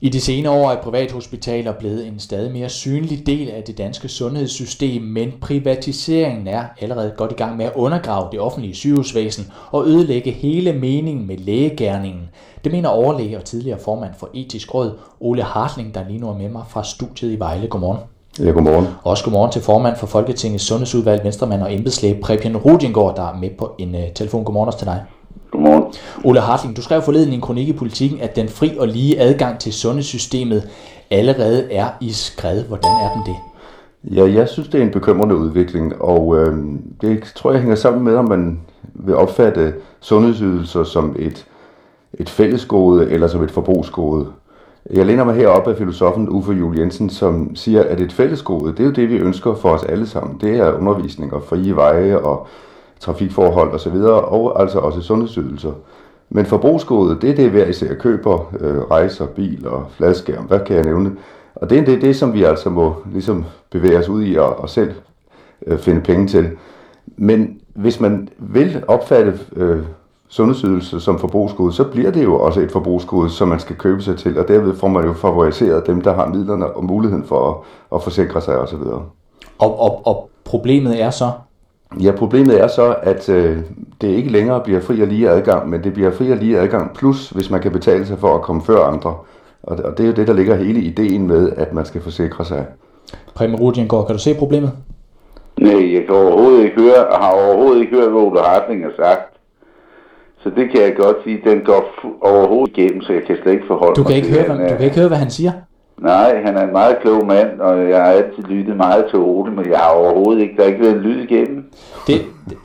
I de senere år er privathospitaler blevet en stadig mere synlig del af det danske sundhedssystem, men privatiseringen er allerede godt i gang med at undergrave det offentlige sygehusvæsen og ødelægge hele meningen med lægegærningen. Det mener overlæge og tidligere formand for etisk råd, Ole Hartling, der lige nu er med mig fra studiet i Vejle. Godmorgen. Ja, godmorgen. Også godmorgen til formand for Folketingets sundhedsudvalg, venstremand og embedslæge Preben Rudingård, der er med på en uh, telefon. Godmorgen også til dig. Ole Hartling, du skrev forleden i en kronik i politikken, at den fri og lige adgang til sundhedssystemet allerede er i skred. Hvordan er den det? Ja, jeg synes, det er en bekymrende udvikling, og øh, det tror jeg hænger sammen med, om man vil opfatte sundhedsydelser som et, et fællesgode eller som et forbrugsgode. Jeg læner mig herop af filosofen Uffe Jul Jensen, som siger, at et fællesgode, det er jo det, vi ønsker for os alle sammen. Det er undervisning og frie veje og trafikforhold osv., og, og altså også sundhedsydelser. Men forbrugsgodet, det er det, hver især køber, øh, rejser, bil og fladskærm, hvad kan jeg nævne. Og det er det, det som vi altså må ligesom bevæge os ud i og, og selv øh, finde penge til. Men hvis man vil opfatte øh, sundhedsydelser som forbrugsgode, så bliver det jo også et forbrugsgode, som man skal købe sig til, og derved får man jo favoriseret dem, der har midlerne og muligheden for at, at forsikre sig osv. Og, og, og problemet er så, Ja, problemet er så, at øh, det ikke længere bliver fri og lige adgang, men det bliver fri og lige adgang, plus hvis man kan betale sig for at komme før andre. Og, og det er jo det, der ligger hele ideen med, at man skal forsikre sig. Preben Rudjengård, kan du se problemet? Nej, jeg kan overhovedet ikke høre, og har overhovedet ikke hørt, hvad Ole Hartling har sagt. Så det kan jeg godt sige, den går overhovedet igennem, så jeg kan slet ikke forholde du kan mig ikke til høre, hvad, Du kan ikke høre, hvad han siger? Nej, han er en meget klog mand, og jeg har altid lyttet meget til Ole, men jeg har overhovedet ikke, der har ikke været en lyd igennem. Det, det,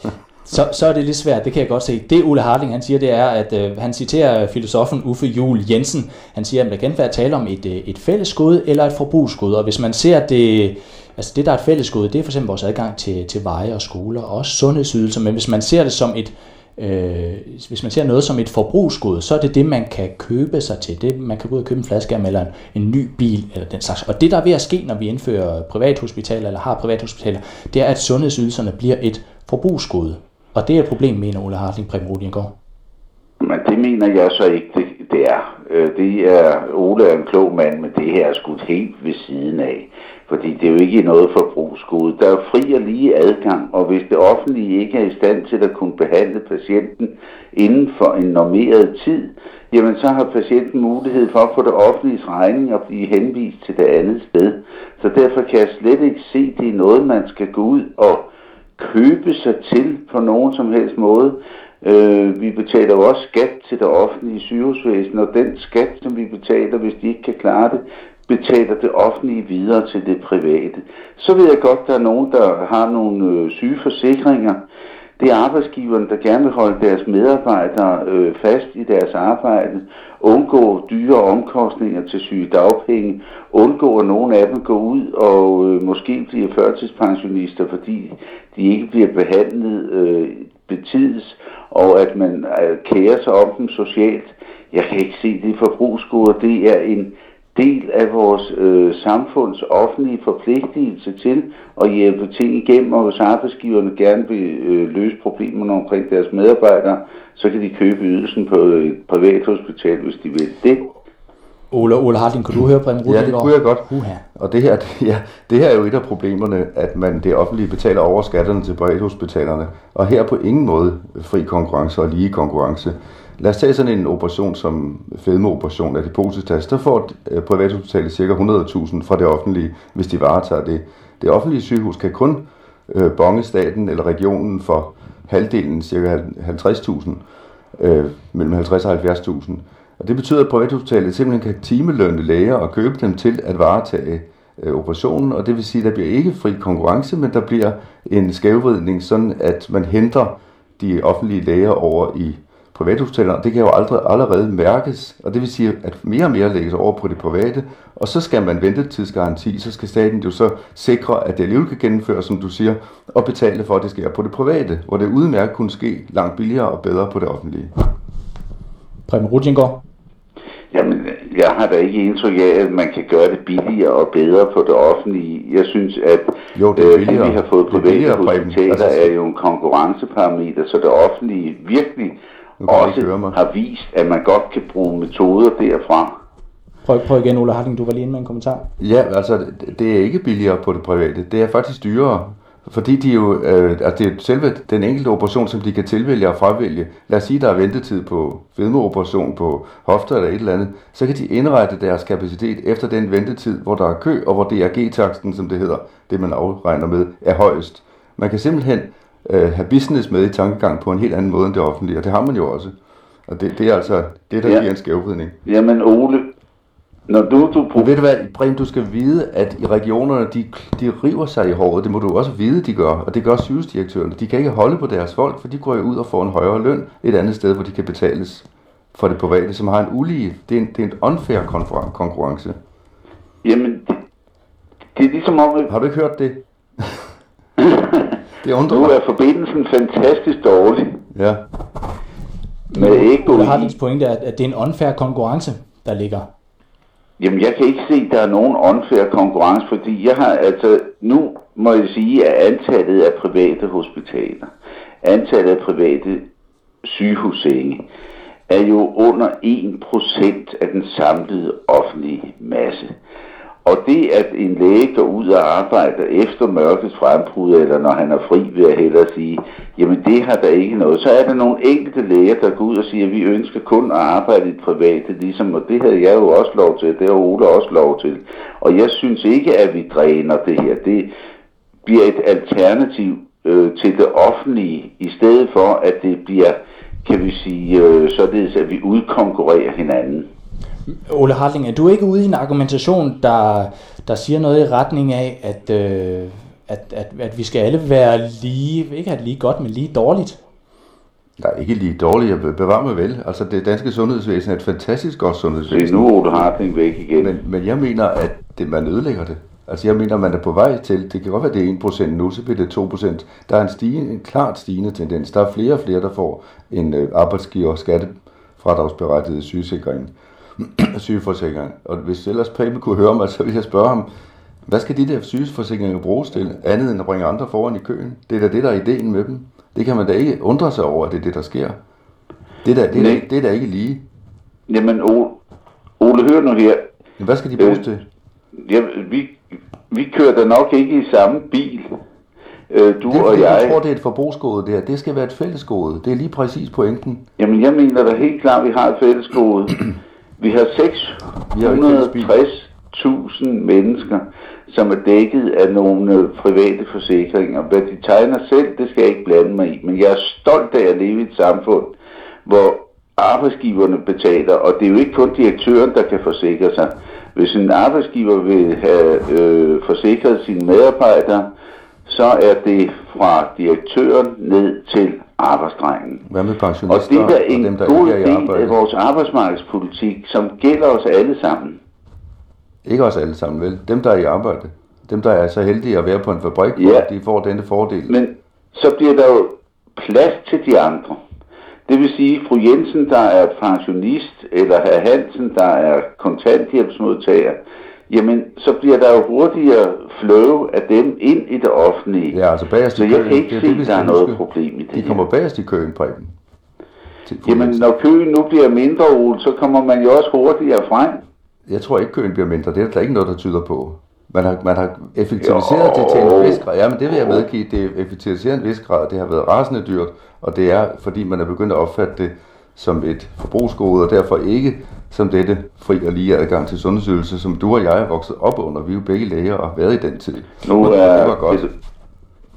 så, så er det lidt svært, det kan jeg godt se. Det Ole Hartling han siger, det er, at øh, han citerer øh, filosofen Uffe Jul Jensen. Han siger, at der kan være tale om et, øh, et fællesgode eller et forbrugsgode. Og hvis man ser det, altså det der er et fællesgode, det er for eksempel vores adgang til, til veje og skoler, og også sundhedsydelser. Men hvis man ser det som et, øh, hvis man ser noget som et forbrugsgode, så er det det, man kan købe sig til. Det, man kan gå ud og købe en flaske eller en, en ny bil eller den slags. Og det, der er ved at ske, når vi indfører privathospitaler eller har privathospitaler, det er, at sundhedsydelserne bliver et forbrugsgode. Og det er et problem, mener Ole Hartling Preben Rudingård. Men det mener jeg så ikke, det, det er. Øh, Det er, Ole er en klog mand, men det her er skudt helt ved siden af. Fordi det er jo ikke noget forbrugsgode. Der er fri og lige adgang, og hvis det offentlige ikke er i stand til at kunne behandle patienten inden for en normeret tid, jamen så har patienten mulighed for at få det offentlige regning og blive henvist til det andet sted. Så derfor kan jeg slet ikke se, at det er noget, man skal gå ud og købe sig til på nogen som helst måde. Øh, vi betaler jo også skat til det offentlige sygehusvæsen, og den skat, som vi betaler, hvis de ikke kan klare det, betaler det offentlige videre til det private. Så ved jeg godt, at der er nogen, der har nogle øh, sygeforsikringer. Det er arbejdsgiverne, der gerne vil holde deres medarbejdere øh, fast i deres arbejde, undgå dyre omkostninger til sygedagpenge, undgå at nogle af dem går ud og øh, måske bliver førtidspensionister, fordi de ikke bliver behandlet øh, betides, og at man øh, kærer sig om dem socialt. Jeg kan ikke se det forbrugsgoder. Det er en del af vores øh, samfunds offentlige forpligtelse til at hjælpe ting igennem, og hvis arbejdsgiverne gerne vil øh, løse problemerne omkring deres medarbejdere, så kan de købe ydelsen på et privat hospital, hvis de vil det. Ole, Ole Hartling, kunne du høre Preben Rudingård? Ja, det kunne jeg godt. Uha. Og det her, det, ja, det her er jo et af problemerne, at man det offentlige betaler over skatterne til privathospitalerne, og her på ingen måde fri konkurrence og lige konkurrence. Lad os tage sådan en operation som fedmeoperation af depositas. Der får øh, privathospitalet ca. 100.000 fra det offentlige, hvis de varetager det. Det offentlige sygehus kan kun øh, bonge staten eller regionen for halvdelen, ca. 50.000, øh, mellem 50 og 70.000. Og det betyder, at privathospitalet simpelthen kan timelønne læger og købe dem til at varetage øh, operationen, og det vil sige, at der bliver ikke fri konkurrence, men der bliver en skævvridning, sådan at man henter de offentlige læger over i privathospitaler, det kan jo aldrig, allerede mærkes, og det vil sige, at mere og mere lægges over på det private, og så skal man vente tidsgaranti, så skal staten jo så sikre, at det alligevel kan gennemføres, som du siger, og betale for, at det sker på det private, hvor det udmærket kunne ske langt billigere og bedre på det offentlige. Preben Rudjengård. Jamen, jeg har da ikke indtryk af, at man kan gøre det billigere og bedre på det offentlige. Jeg synes, at Jo, det er øh, billigere. vi har fået Det private hospitaler, Altså- er jo en konkurrenceparameter, så det offentlige virkelig også har vist, at man godt kan bruge metoder derfra. Prøv, prøv igen, Ole Harting, du var lige inde med en kommentar. Ja, altså det er ikke billigere på det private. Det er faktisk dyrere. Fordi de jo, øh, altså det er selve den enkelte operation, som de kan tilvælge og fravælge. Lad os sige, der er ventetid på fedmeoperation på hofter eller et eller andet. Så kan de indrette deres kapacitet efter den ventetid, hvor der er kø, og hvor DRG-taksten, som det hedder, det man afregner med, er højest. Man kan simpelthen øh, have business med i tankegang på en helt anden måde end det offentlige, og det har man jo også. Og det, det er altså det, der ja. giver en skævvridning. Jamen Ole, når du, du Men ved du hvad, Brem, du skal vide, at i regionerne, de, de river sig i håret. Det må du også vide, de gør. Og det gør sygehusdirektørerne. De kan ikke holde på deres folk, for de går jo ud og får en højere løn et andet sted, hvor de kan betales for det private, som har en ulige, det er en, det er en unfair konkurrence. Jamen, det, det er ligesom om... At... Har du ikke hørt det? det undrer Nu er forbindelsen fantastisk dårlig. Ja. Ekko Jeg har din pointe, at, at det er en unfair konkurrence, der ligger Jamen, jeg kan ikke se, at der er nogen unfair konkurrence, fordi jeg har altså, nu må jeg sige, at antallet af private hospitaler, antallet af private sygehussenge, er jo under 1% af den samlede offentlige masse. Og det, at en læge går ud og arbejder efter mørkets frembrud, eller når han er fri, vil jeg hellere sige, jamen det har der ikke noget. Så er der nogle enkelte læger, der går ud og siger, at vi ønsker kun at arbejde i det private, ligesom, og det havde jeg jo også lov til, det har Ole også lov til. Og jeg synes ikke, at vi dræner det her. Det bliver et alternativ øh, til det offentlige, i stedet for, at det bliver, kan vi sige, øh, således, at vi udkonkurrerer hinanden. Ole Hartling, er du ikke ude i en argumentation, der, der siger noget i retning af, at, øh, at, at, at vi skal alle være lige, ikke at lige godt, men lige dårligt? Nej, ikke lige dårligt. Jeg bevarer mig vel. Altså, det danske sundhedsvæsen er et fantastisk godt sundhedsvæsen. Det er nu Ole Hartling væk igen. Men, men jeg mener, at det, man ødelægger det. Altså, jeg mener, man er på vej til, det kan godt være, det er 1% nu, så bliver det 2%. Der er en, stigende, en klart stigende tendens. Der er flere og flere, der får en øh, arbejdsgiver skattefradragsberettiget sygesikring. sygeforsikring. Og hvis ellers Preben kunne høre mig, så ville jeg spørge ham, hvad skal de der sygeforsikringer bruges til, andet end at bringe andre foran i køen? Det er da det, der er ideen med dem. Det kan man da ikke undre sig over, at det er det, der sker. Det er da, det er, da, det er da ikke lige. Jamen, Ole, Ole hør nu her. Hvad skal de bruges øh, til? Ja, vi, vi kører da nok ikke i samme bil. Øh, du det er, og jeg... Jeg tror, det er et forbrugsgode der. Det skal være et fællesgode. Det er lige præcis pointen. Jamen, jeg mener da helt klart, vi har et fællesgode. Vi har 660.000 mennesker, som er dækket af nogle øh, private forsikringer. Hvad de tegner selv, det skal jeg ikke blande mig i. Men jeg er stolt af at leve i et samfund, hvor arbejdsgiverne betaler, og det er jo ikke kun direktøren, der kan forsikre sig. Hvis en arbejdsgiver vil have øh, forsikret sine medarbejdere, så er det fra direktøren ned til arbejdsdrengen. Hvad med pensionister og det er en dem, der god ikke er del af vores arbejdsmarkedspolitik, som gælder os alle sammen. Ikke os alle sammen, vel? Dem, der er i arbejde. Dem, der er så heldige at være på en fabrik, ja. hvor de får denne fordel. Men så bliver der jo plads til de andre. Det vil sige, fru Jensen, der er pensionist, eller herr Hansen, der er kontanthjælpsmodtager, jamen så bliver der jo hurtigere flow af dem ind i det offentlige. Ja, altså bagerst så i jeg køen, kan ikke se, at der er noget problem i det De kommer bagerst i køen, Preben. Jamen, når køen nu bliver mindre, Ole, så kommer man jo også hurtigere frem. Jeg tror ikke, køen bliver mindre. Det er der ikke noget, der tyder på. Man har, man har effektiviseret jo. det til en vis grad. Ja, men det vil jeg medgive. Det er effektiviseret en vis grad. Det har været rasende dyrt, og det er, fordi man er begyndt at opfatte det som et forbrugsgode, og derfor ikke som dette fri og lige adgang til sundhedsydelse, som du og jeg er vokset op under. Vi er jo begge læger og har været i den tid. Nu er det var godt. Det,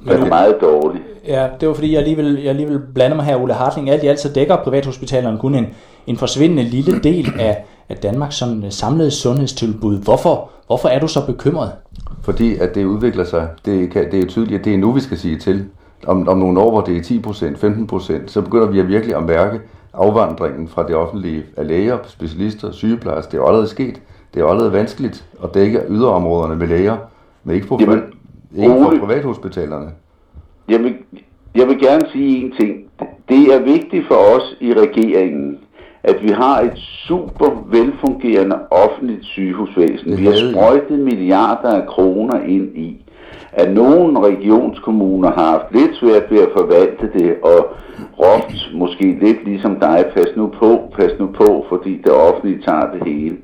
det er meget dårligt. Ja, det var fordi, jeg alligevel, jeg alligevel blander mig her, Ole Hartling. Alt i alt så dækker privathospitalerne kun en, en forsvindende lille del af, af Danmarks sådan, øh, samlede sundhedstilbud. Hvorfor, hvorfor er du så bekymret? Fordi at det udvikler sig. Det, kan, det er tydeligt, at det er nu, vi skal sige til. Om, om nogle år, hvor det er 10%, 15%, så begynder vi at virkelig at mærke, afvandringen fra det offentlige af læger, specialister, sygeplejersker, det er allerede sket. Det er allerede vanskeligt at dække yderområderne med læger, men ikke på, Jamen, ikke for privathospitalerne. Jeg vil, jeg vil gerne sige en ting. Det er vigtigt for os i regeringen, at vi har et super velfungerende offentligt sygehusvæsen. Vi har sprøjtet milliarder af kroner ind i at nogle regionskommuner har haft lidt svært ved at forvalte det, og råbt måske lidt ligesom dig, pas nu på, pas nu på, fordi det offentlige tager det hele.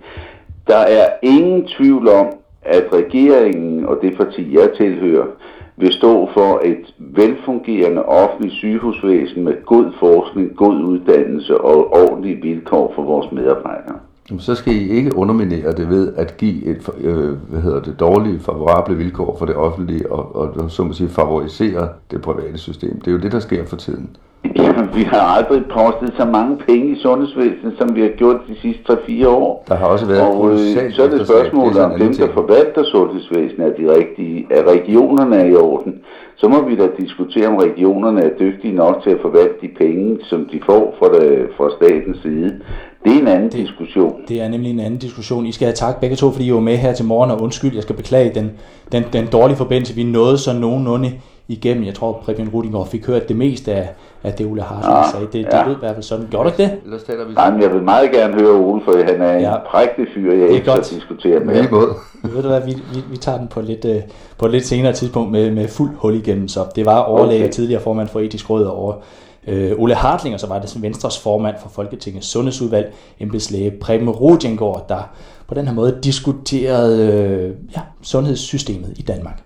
Der er ingen tvivl om, at regeringen og det parti, jeg tilhører, vil stå for et velfungerende offentligt sygehusvæsen med god forskning, god uddannelse og ordentlige vilkår for vores medarbejdere. Så skal I ikke underminere det ved at give et øh, hvad hedder det, dårlige, favorable vilkår for det offentlige og, og så må sige, favorisere det private system. Det er jo det, der sker for tiden vi har aldrig postet så mange penge i sundhedsvæsenet, som vi har gjort de sidste 3-4 år. Der har også været og øh, så er det spørgsmålet om dem, der forvalter sundhedsvæsenet, er de rigtige, er regionerne er i orden. Så må vi da diskutere, om regionerne er dygtige nok til at forvalte de penge, som de får fra, det, fra statens side. Det er en anden det, diskussion. Det er nemlig en anden diskussion. I skal have tak begge to, fordi I var med her til morgen, og undskyld, jeg skal beklage den, den, den dårlige forbindelse. Vi nåede så nogenlunde igennem. Jeg tror, Preben Rudinger fik hørt det meste af, af det, Ole Harsen ja, sagde. Det, det ja. lød i hvert fald sådan. Gjorde du ikke det? Ellers taler vi Nej, men jeg vil meget gerne høre Ole, for han er ja. en prægtig fyr, jeg ikke at diskutere med. Med måde. Ved du hvad, vi, vi, vi tager den på, lidt, uh, på et lidt senere tidspunkt med, med fuld hul igennem. Så det var overlæge okay. tidligere formand for etisk råd over øh, Ole Hartling, og så var det som Venstres formand for Folketingets sundhedsudvalg, embedslæge Preben Rudjengård, der på den her måde diskuterede øh, ja, sundhedssystemet i Danmark.